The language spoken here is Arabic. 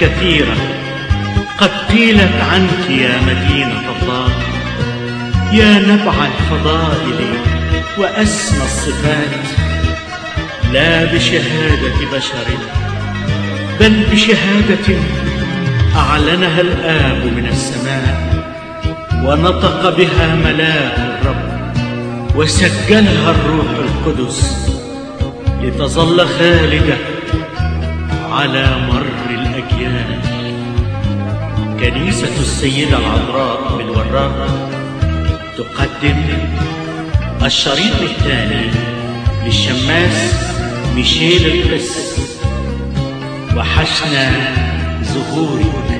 كثيرة قد قيلت عنك يا مدينة الله يا نبع الفضائل وأسمى الصفات. لا بشهادة بشر بل بشهادة أعلنها الآب من السماء. ونطق بها ملاك الرب وسجلها الروح القدس لتظل خالدة على مر الأجيال. كنيسة السيدة العذراء بالوراق تقدم الشريط الثاني للشماس ميشيل القس وحشنا ظهورك